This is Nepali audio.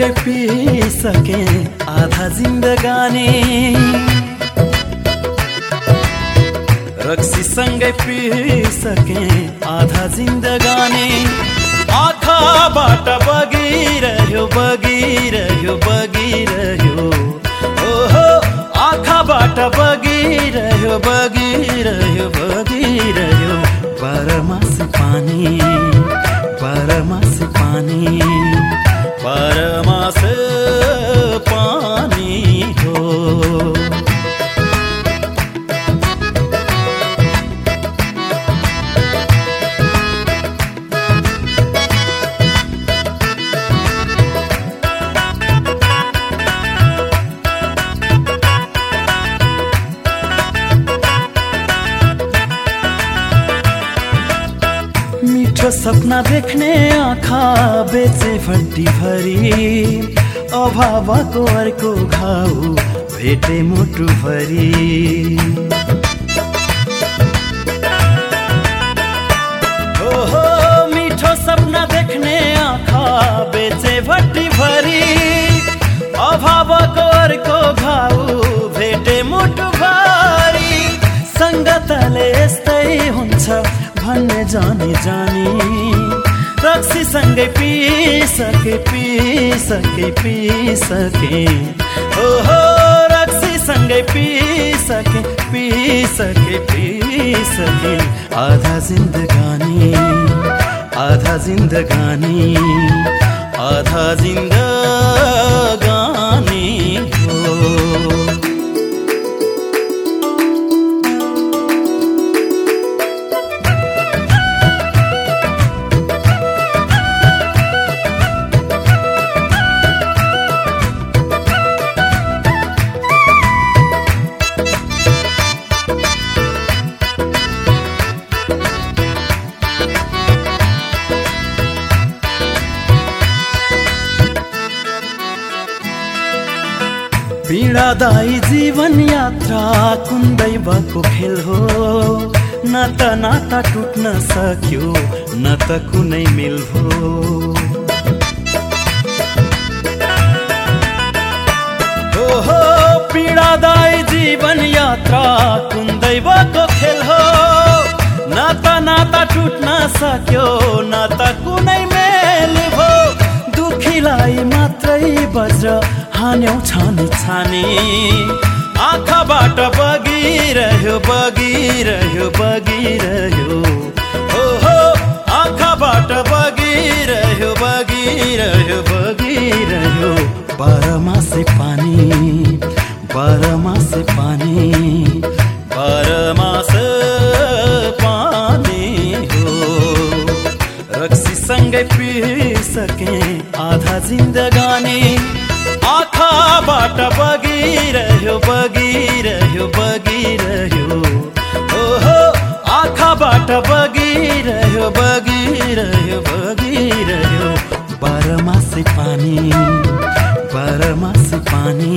सँगै पिसके आधा जिन्दगानी। रक्सी सँगै पिसके आधा जिन्दगानी। आँखाबाट बगिरह्यो बगिरह्यो बगिरह्यो। ओहो आँखाबाट बगिरह्यो बगिरह्यो बगिरह्यो। बाह्रमास पानी बाह्रमास पानी। बाह्रमास पानी हो सपना देख्ने आँखा बेचे भट्टी भरी। अभावको अर्को घाउ भेटे मुटु भन्ने जाने जाने। रक्सी सँगै पिसके पिसके पिसके ओहो रक्सी सँगै पिसके पिसके पिसके आधा जिन्दगानी आधा जिन्दगानी आधा जिन्दगानी पीडादायी जीवन यात्रा कुन दैवको खेल हो? नाता नाता टुट्न सक्यो न त कुनै मेल हो। ओहो पीडादायी जीवन यात्रा कुन दैवको खेल हो? नाता नाता टुट्न सक्यो न त कुनै मेल हो। दुखीलाई मात्रै बज्र हान्यौ छानी। छानी आँखाबाट बगिरह्यो बगिरह्यो बगिरह्यो। ओहो आँखाबाट बगिरह्यो बगिरह्यो बगिरह्यो। बाह्रमासे पानी बाह्रमासे पानी बाह्रमास पानी हो। रक्सी सँगै पिसके जिन्दगानी आँखाबाट बगिरह्यो बगिरह्यो बगिरह्यो। ओहो आँखाबाट बगिरह्यो बगिरह्यो बगिरह्यो। बाह्रमासे पानी बाह्रमास पानी।